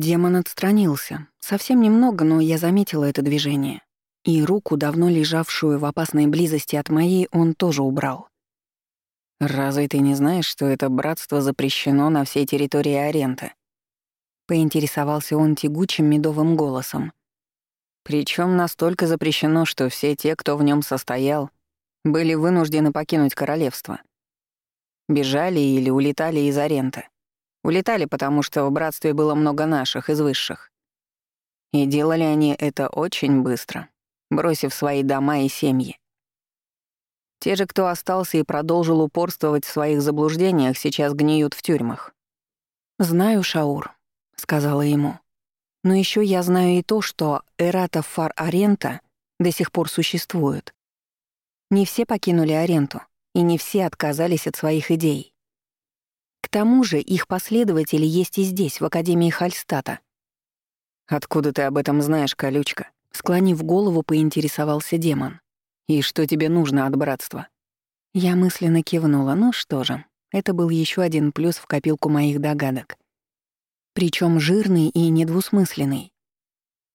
Демон отстранился. Совсем немного, но я заметила это движение. И руку, давно лежавшую в опасной близости от моей, он тоже убрал. «Разве ты не знаешь, что это братство запрещено на всей территории Аренты?» Поинтересовался он тягучим медовым голосом. Причем настолько запрещено, что все те, кто в нем состоял, были вынуждены покинуть королевство. Бежали или улетали из Аренты. Улетали, потому что в братстве было много наших, из высших. И делали они это очень быстро, бросив свои дома и семьи. Те же, кто остался и продолжил упорствовать в своих заблуждениях, сейчас гниют в тюрьмах. «Знаю, Шаур», — сказала ему. «Но еще я знаю и то, что Эрата Фар Арента до сих пор существует. Не все покинули Аренту, и не все отказались от своих идей. К тому же их последователи есть и здесь, в Академии Хальстата». «Откуда ты об этом знаешь, колючка?» Склонив голову, поинтересовался демон. И что тебе нужно от братства?» Я мысленно кивнула. Ну что же, это был еще один плюс в копилку моих догадок. Причем жирный и недвусмысленный.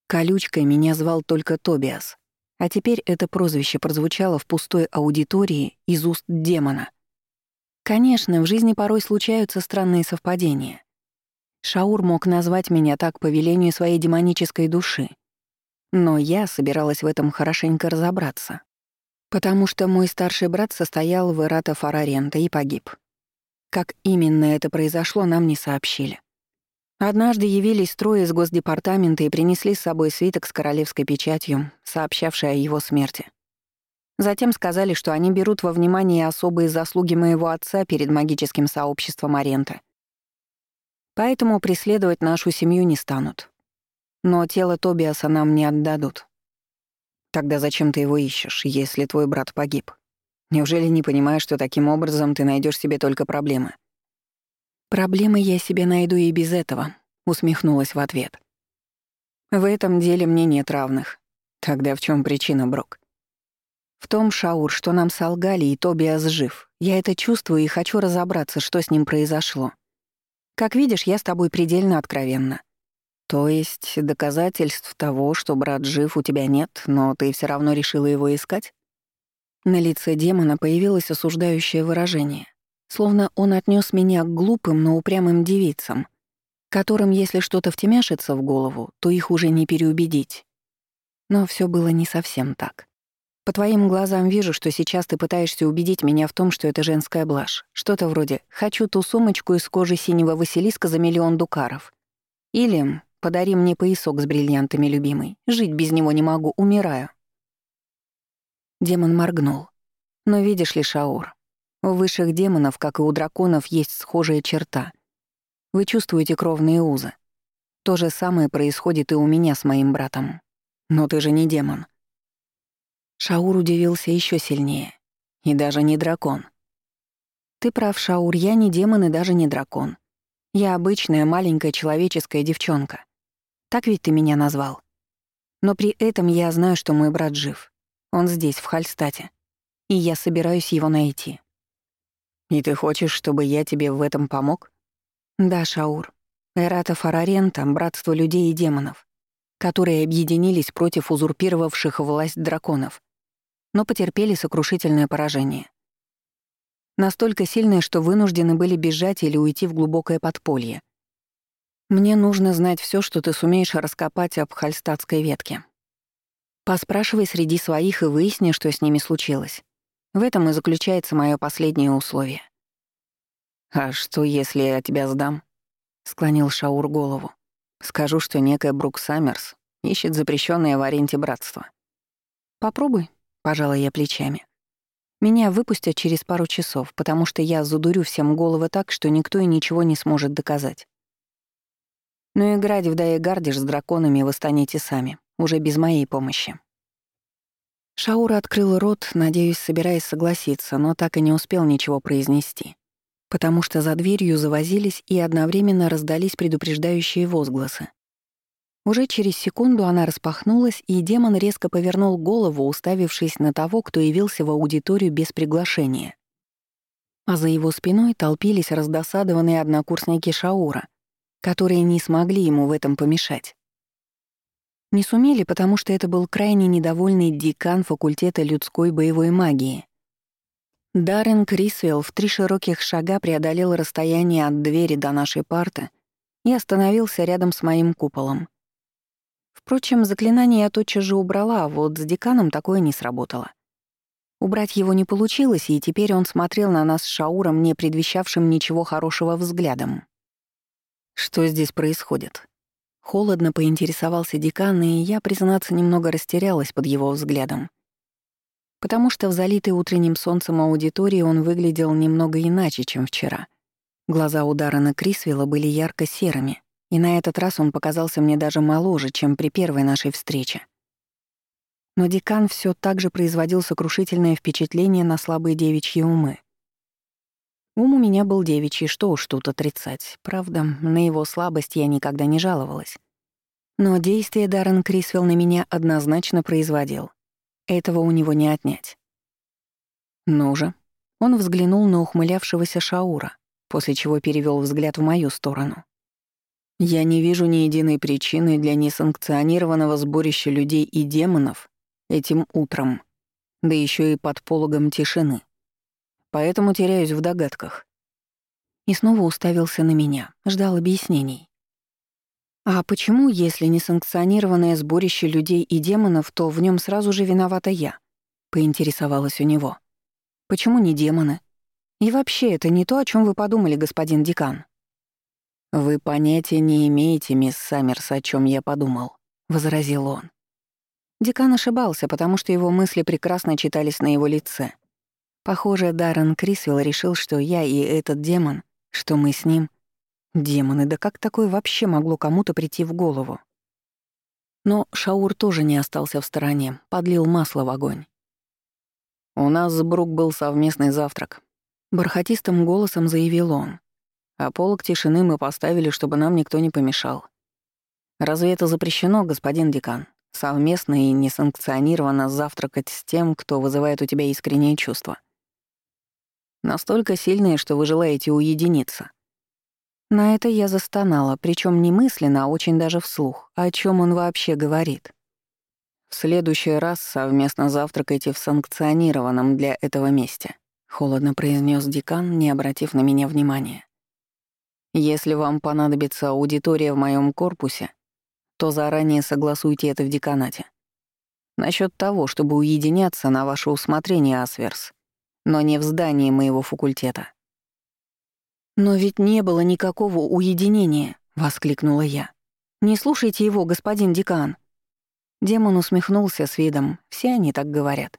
Колючкой меня звал только Тобиас. А теперь это прозвище прозвучало в пустой аудитории из уст демона. Конечно, в жизни порой случаются странные совпадения. Шаур мог назвать меня так по велению своей демонической души. Но я собиралась в этом хорошенько разобраться. Потому что мой старший брат состоял в Ирата Фарарента и погиб. Как именно это произошло, нам не сообщили. Однажды явились трое из Госдепартамента и принесли с собой свиток с королевской печатью, сообщавший о его смерти. Затем сказали, что они берут во внимание особые заслуги моего отца перед магическим сообществом Арента. Поэтому преследовать нашу семью не станут. Но тело Тобиаса нам не отдадут. Тогда зачем ты его ищешь, если твой брат погиб? Неужели не понимаешь, что таким образом ты найдешь себе только проблемы? Проблемы я себе найду и без этого, усмехнулась в ответ. В этом деле мне нет равных. Тогда в чем причина, Брок? В том, Шаур, что нам солгали, и Тобиас жив. Я это чувствую и хочу разобраться, что с ним произошло. Как видишь, я с тобой предельно откровенна. То есть доказательств того, что брат жив, у тебя нет, но ты все равно решила его искать? На лице демона появилось осуждающее выражение, словно он отнес меня к глупым, но упрямым девицам, которым, если что-то втемяшится в голову, то их уже не переубедить. Но все было не совсем так. По твоим глазам вижу, что сейчас ты пытаешься убедить меня в том, что это женская блажь. Что-то вроде «хочу ту сумочку из кожи синего Василиска за миллион дукаров». Или Подари мне поясок с бриллиантами, любимый. Жить без него не могу, умираю». Демон моргнул. Но видишь ли, Шаур, у высших демонов, как и у драконов, есть схожая черта. Вы чувствуете кровные узы. То же самое происходит и у меня с моим братом. Но ты же не демон. Шаур удивился еще сильнее. И даже не дракон. Ты прав, Шаур, я не демон и даже не дракон. Я обычная маленькая человеческая девчонка. Так ведь ты меня назвал. Но при этом я знаю, что мой брат жив. Он здесь, в Хальстате. И я собираюсь его найти. И ты хочешь, чтобы я тебе в этом помог? Да, Шаур. Эрата Фарарента — братство людей и демонов, которые объединились против узурпировавших власть драконов, но потерпели сокрушительное поражение. Настолько сильное, что вынуждены были бежать или уйти в глубокое подполье, мне нужно знать все, что ты сумеешь раскопать об хальстатской ветке. Поспрашивай среди своих и выясни, что с ними случилось. В этом и заключается мое последнее условие. «А что, если я тебя сдам?» — склонил Шаур голову. «Скажу, что некая Брук Саммерс ищет запрещенное в аренте братство». «Попробуй», — пожала я плечами. «Меня выпустят через пару часов, потому что я задурю всем головы так, что никто и ничего не сможет доказать. Но играть в Дайегардиш с драконами вы станете сами, уже без моей помощи. Шаура открыл рот, надеюсь, собираясь согласиться, но так и не успел ничего произнести, потому что за дверью завозились и одновременно раздались предупреждающие возгласы. Уже через секунду она распахнулась, и демон резко повернул голову, уставившись на того, кто явился в аудиторию без приглашения. А за его спиной толпились раздосадованные однокурсники Шаура — которые не смогли ему в этом помешать. Не сумели, потому что это был крайне недовольный декан факультета людской боевой магии. Даррен Крисвелл в три широких шага преодолел расстояние от двери до нашей парты и остановился рядом с моим куполом. Впрочем, заклинание я тотчас же убрала, а вот с деканом такое не сработало. Убрать его не получилось, и теперь он смотрел на нас с Шауром, не предвещавшим ничего хорошего взглядом. «Что здесь происходит?» Холодно поинтересовался декан, и я, признаться, немного растерялась под его взглядом. Потому что в залитой утренним солнцем аудитории он выглядел немного иначе, чем вчера. Глаза удара на Крисвелла были ярко-серыми, и на этот раз он показался мне даже моложе, чем при первой нашей встрече. Но декан все так же производил сокрушительное впечатление на слабые девичьи умы. Ум у меня был девичий, что уж тут отрицать. Правда, на его слабость я никогда не жаловалась. Но действие Даррен Крисвелл на меня однозначно производил. Этого у него не отнять. Ну же. Он взглянул на ухмылявшегося Шаура, после чего перевел взгляд в мою сторону. Я не вижу ни единой причины для несанкционированного сборища людей и демонов этим утром, да еще и под пологом тишины поэтому теряюсь в догадках. И снова уставился на меня, ждал объяснений. А почему, если не санкционированное сборище людей и демонов, то в нем сразу же виновата я? Поинтересовалась у него. Почему не демоны? И вообще, это не то, о чем вы подумали, господин декан. Вы понятия не имеете, мисс Саммерс, о чем я подумал, возразил он. Декан ошибался, потому что его мысли прекрасно читались на его лице — Похоже, Даррен Крисвелл решил, что я и этот демон, что мы с ним... Демоны, да как такое вообще могло кому-то прийти в голову? Но Шаур тоже не остался в стороне, подлил масло в огонь. «У нас с Брук был совместный завтрак», — бархатистым голосом заявил он. «А полок тишины мы поставили, чтобы нам никто не помешал. Разве это запрещено, господин декан? Совместно и несанкционированно завтракать с тем, кто вызывает у тебя искренние чувства?» Настолько сильные, что вы желаете уединиться. На это я застонала, причем не мысленно, а очень даже вслух. О чем он вообще говорит? В следующий раз совместно завтракайте в санкционированном для этого месте, холодно произнес декан, не обратив на меня внимания. Если вам понадобится аудитория в моем корпусе, то заранее согласуйте это в деканате. Насчет того, чтобы уединяться на ваше усмотрение, Асверс, но не в здании моего факультета. «Но ведь не было никакого уединения», — воскликнула я. «Не слушайте его, господин декан». Демон усмехнулся с видом, все они так говорят.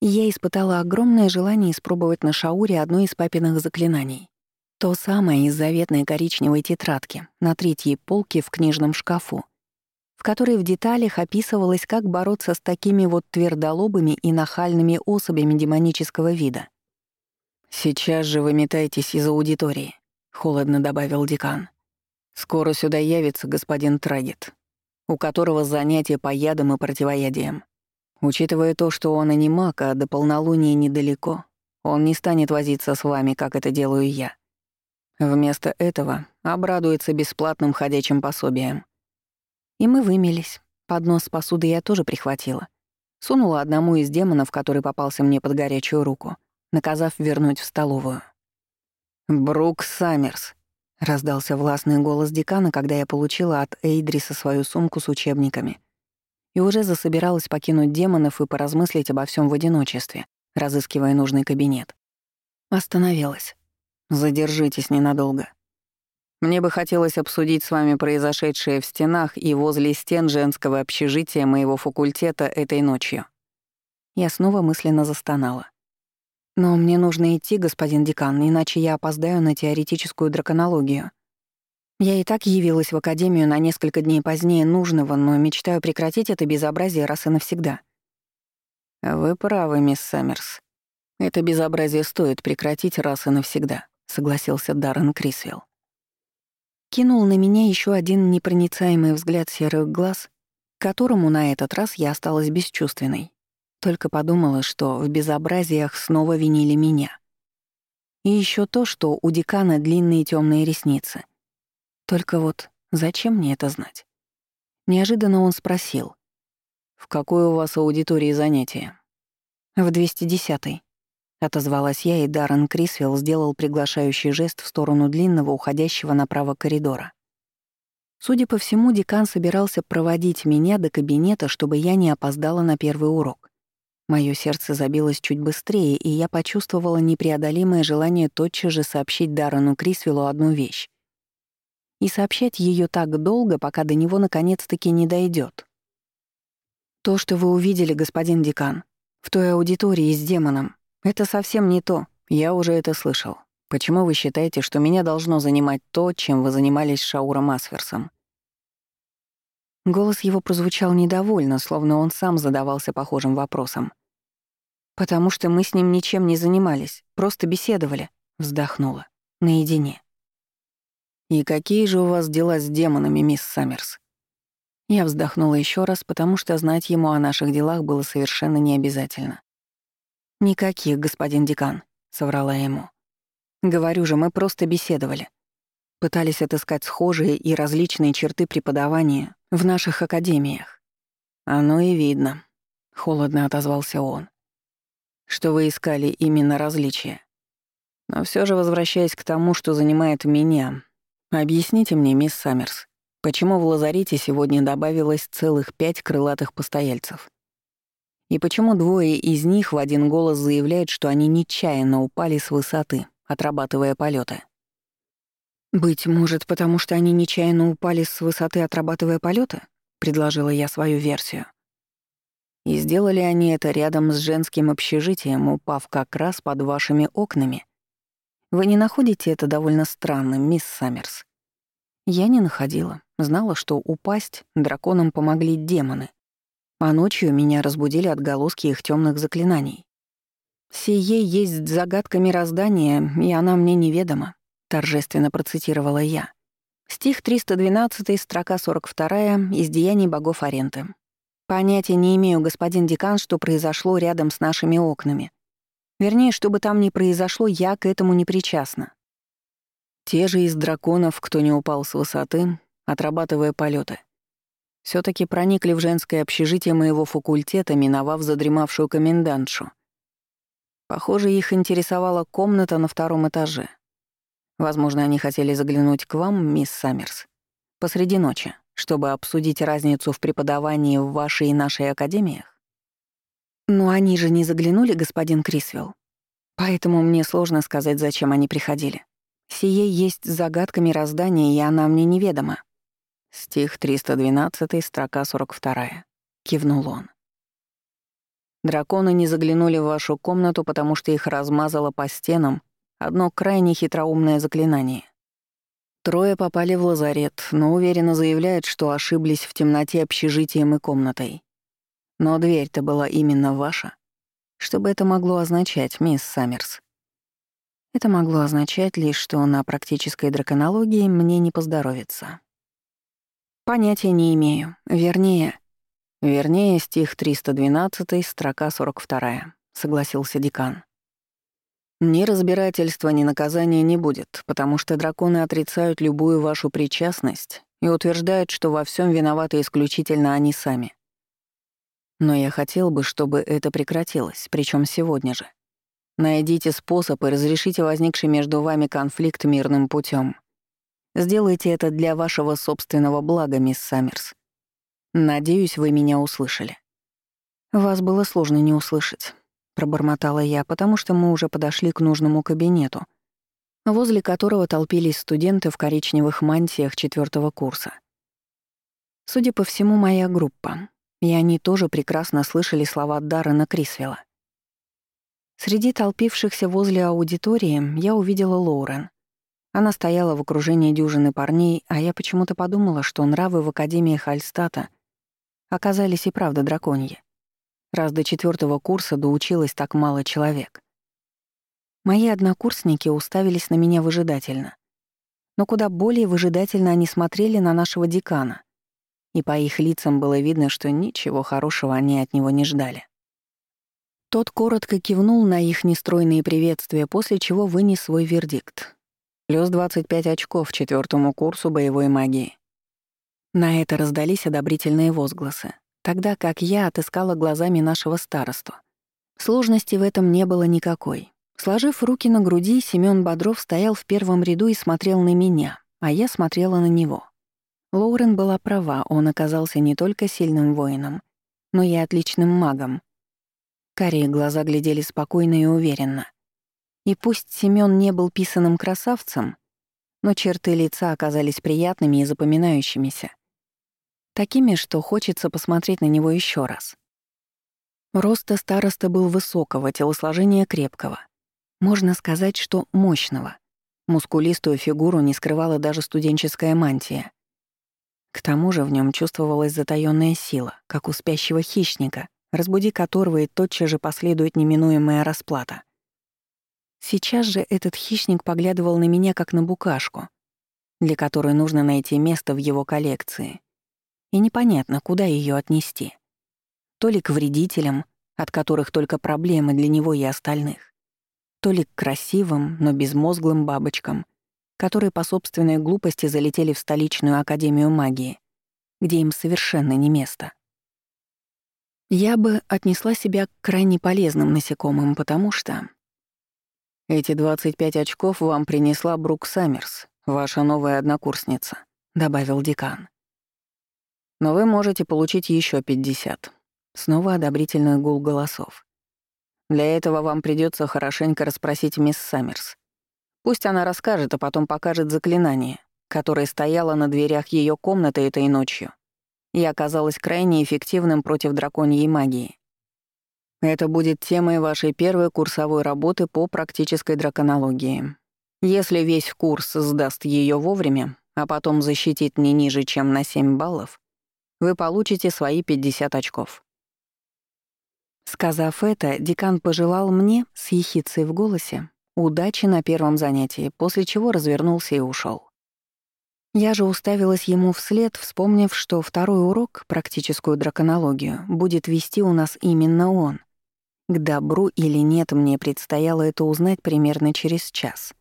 я испытала огромное желание испробовать на Шауре одно из папиных заклинаний. То самое из заветной коричневой тетрадки на третьей полке в книжном шкафу, в которой в деталях описывалось, как бороться с такими вот твердолобыми и нахальными особями демонического вида. «Сейчас же вы метаетесь из аудитории», — холодно добавил декан. «Скоро сюда явится господин Трагет, у которого занятие по ядам и противоядиям. Учитывая то, что он и не маг, а до полнолуния недалеко, он не станет возиться с вами, как это делаю я. Вместо этого обрадуется бесплатным ходячим пособием. И мы вымелись. Поднос с посудой я тоже прихватила. Сунула одному из демонов, который попался мне под горячую руку, наказав вернуть в столовую. «Брук Саммерс», — раздался властный голос декана, когда я получила от Эйдриса свою сумку с учебниками и уже засобиралась покинуть демонов и поразмыслить обо всем в одиночестве, разыскивая нужный кабинет. Остановилась. «Задержитесь ненадолго. Мне бы хотелось обсудить с вами произошедшее в стенах и возле стен женского общежития моего факультета этой ночью». Я снова мысленно застонала. «Но мне нужно идти, господин декан, иначе я опоздаю на теоретическую драконологию. Я и так явилась в академию на несколько дней позднее нужного, но мечтаю прекратить это безобразие раз и навсегда». «Вы правы, мисс Саммерс. Это безобразие стоит прекратить раз и навсегда», — согласился Даррен Крисвелл кинул на меня еще один непроницаемый взгляд серых глаз, которому на этот раз я осталась бесчувственной. Только подумала, что в безобразиях снова винили меня. И еще то, что у декана длинные темные ресницы. Только вот зачем мне это знать? Неожиданно он спросил. «В какой у вас аудитории занятия?» «В 210-й», — отозвалась я, и Даррен Крисвелл сделал приглашающий жест в сторону длинного, уходящего направо коридора. Судя по всему, декан собирался проводить меня до кабинета, чтобы я не опоздала на первый урок. Моё сердце забилось чуть быстрее, и я почувствовала непреодолимое желание тотчас же сообщить Даррену Крисвеллу одну вещь. И сообщать её так долго, пока до него наконец-таки не дойдёт. То, что вы увидели, господин декан, в той аудитории с демоном, это совсем не то. Я уже это слышал. Почему вы считаете, что меня должно занимать то, чем вы занимались с Шауром Асферсом? Голос его прозвучал недовольно, словно он сам задавался похожим вопросом. «Потому что мы с ним ничем не занимались, просто беседовали», — вздохнула. «Наедине». «И какие же у вас дела с демонами, мисс Саммерс?» Я вздохнула еще раз, потому что знать ему о наших делах было совершенно необязательно. «Никаких, господин декан», — соврала ему. «Говорю же, мы просто беседовали. Пытались отыскать схожие и различные черты преподавания в наших академиях. Оно и видно, холодно отозвался он. Что вы искали именно различия. Но все же возвращаясь к тому, что занимает меня, объясните мне, мисс Саммерс, почему в лазарете сегодня добавилось целых пять крылатых постояльцев? И почему двое из них в один голос заявляют, что они нечаянно упали с высоты, отрабатывая полеты? «Быть может, потому что они нечаянно упали с высоты, отрабатывая полеты? предложила я свою версию. «И сделали они это рядом с женским общежитием, упав как раз под вашими окнами. Вы не находите это довольно странным, мисс Саммерс?» Я не находила. Знала, что упасть драконам помогли демоны. А ночью меня разбудили отголоски их темных заклинаний. «Сие есть загадка мироздания, и она мне неведома торжественно процитировала я. Стих 312, строка 42 из «Деяний богов Аренты». Понятия не имею, господин декан, что произошло рядом с нашими окнами. Вернее, что бы там ни произошло, я к этому не причастна. Те же из драконов, кто не упал с высоты, отрабатывая полеты, все таки проникли в женское общежитие моего факультета, миновав задремавшую комендантшу. Похоже, их интересовала комната на втором этаже. Возможно, они хотели заглянуть к вам, мисс Саммерс, посреди ночи, чтобы обсудить разницу в преподавании в вашей и нашей академиях? Но они же не заглянули, господин Крисвелл. Поэтому мне сложно сказать, зачем они приходили. Сие есть загадка мироздания, и она мне неведома. Стих 312, строка 42. Кивнул он. Драконы не заглянули в вашу комнату, потому что их размазало по стенам Одно крайне хитроумное заклинание. Трое попали в лазарет, но уверенно заявляют, что ошиблись в темноте общежитием и комнатой. Но дверь-то была именно ваша. Что бы это могло означать, мисс Саммерс? Это могло означать лишь, что на практической драконологии мне не поздоровится. Понятия не имею. Вернее... Вернее, стих 312, строка 42, согласился декан. Ни разбирательства, ни наказания не будет, потому что драконы отрицают любую вашу причастность и утверждают, что во всем виноваты исключительно они сами. Но я хотел бы, чтобы это прекратилось, причем сегодня же. Найдите способ и разрешите возникший между вами конфликт мирным путем. Сделайте это для вашего собственного блага, мисс Саммерс. Надеюсь, вы меня услышали. Вас было сложно не услышать пробормотала я, потому что мы уже подошли к нужному кабинету, возле которого толпились студенты в коричневых мантиях четвертого курса. Судя по всему, моя группа, и они тоже прекрасно слышали слова Даррена Крисвелла. Среди толпившихся возле аудитории я увидела Лоурен. Она стояла в окружении дюжины парней, а я почему-то подумала, что нравы в Академии Хальстата оказались и правда драконьи раз до четвертого курса доучилось так мало человек. Мои однокурсники уставились на меня выжидательно. Но куда более выжидательно они смотрели на нашего декана. И по их лицам было видно, что ничего хорошего они от него не ждали. Тот коротко кивнул на их нестройные приветствия, после чего вынес свой вердикт. Плюс 25 очков четвертому курсу боевой магии. На это раздались одобрительные возгласы, тогда как я отыскала глазами нашего старосту. Сложности в этом не было никакой. Сложив руки на груди, Семён Бодров стоял в первом ряду и смотрел на меня, а я смотрела на него. Лоурен была права, он оказался не только сильным воином, но и отличным магом. Карие глаза глядели спокойно и уверенно. И пусть Семён не был писаным красавцем, но черты лица оказались приятными и запоминающимися. Такими, что хочется посмотреть на него еще раз. Роста староста был высокого, телосложения крепкого. Можно сказать, что мощного. Мускулистую фигуру не скрывала даже студенческая мантия. К тому же в нем чувствовалась затаённая сила, как у спящего хищника, разбуди которого и тотчас же последует неминуемая расплата. Сейчас же этот хищник поглядывал на меня как на букашку, для которой нужно найти место в его коллекции. И непонятно, куда ее отнести. То ли к вредителям, от которых только проблемы для него и остальных, то ли к красивым, но безмозглым бабочкам, которые по собственной глупости залетели в столичную академию магии, где им совершенно не место. Я бы отнесла себя к крайне полезным насекомым, потому что «Эти 25 очков вам принесла Брук Саммерс, ваша новая однокурсница», — добавил декан. «Но вы можете получить еще 50». Снова одобрительный гул голосов. «Для этого вам придется хорошенько расспросить мисс Саммерс. Пусть она расскажет, а потом покажет заклинание, которое стояло на дверях ее комнаты этой ночью и оказалось крайне эффективным против драконьей магии. Это будет темой вашей первой курсовой работы по практической драконологии. Если весь курс сдаст ее вовремя, а потом защитит не ниже, чем на 7 баллов, вы получите свои 50 очков. Сказав это, декан пожелал мне, с ехицей в голосе, удачи на первом занятии, после чего развернулся и ушел. Я же уставилась ему вслед, вспомнив, что второй урок, практическую драконологию, будет вести у нас именно он, к добру или нет, мне предстояло это узнать примерно через час.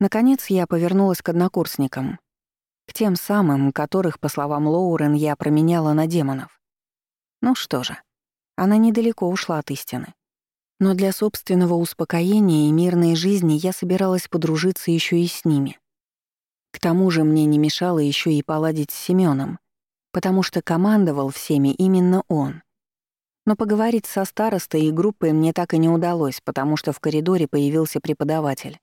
Наконец я повернулась к однокурсникам, к тем самым, которых, по словам Лоурен, я променяла на демонов. Ну что же, она недалеко ушла от истины. Но для собственного успокоения и мирной жизни я собиралась подружиться еще и с ними. К тому же мне не мешало еще и поладить с Семеном, потому что командовал всеми именно он — но поговорить со старостой и группой мне так и не удалось, потому что в коридоре появился преподаватель.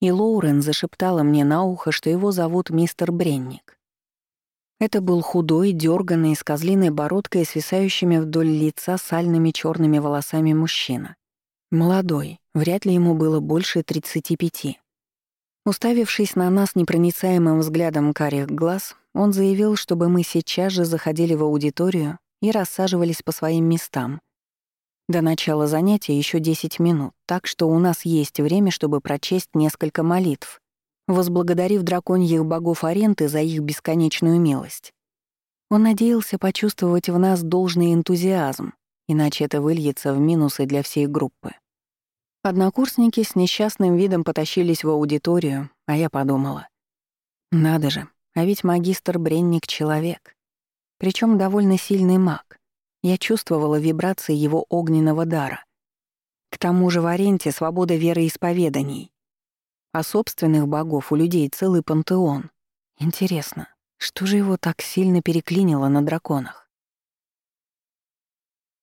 И Лоурен зашептала мне на ухо, что его зовут мистер Бренник. Это был худой, дёрганный, с козлиной бородкой и свисающими вдоль лица сальными черными волосами мужчина. Молодой, вряд ли ему было больше 35. Уставившись на нас непроницаемым взглядом карих глаз, он заявил, чтобы мы сейчас же заходили в аудиторию и рассаживались по своим местам. До начала занятия еще 10 минут, так что у нас есть время, чтобы прочесть несколько молитв, возблагодарив драконьих богов Аренты за их бесконечную милость. Он надеялся почувствовать в нас должный энтузиазм, иначе это выльется в минусы для всей группы. Однокурсники с несчастным видом потащились в аудиторию, а я подумала. Надо же, а ведь магистр Бренник — человек. Причем довольно сильный маг. Я чувствовала вибрации его огненного дара. К тому же в Аренте свобода вероисповеданий. А собственных богов у людей целый пантеон. Интересно, что же его так сильно переклинило на драконах?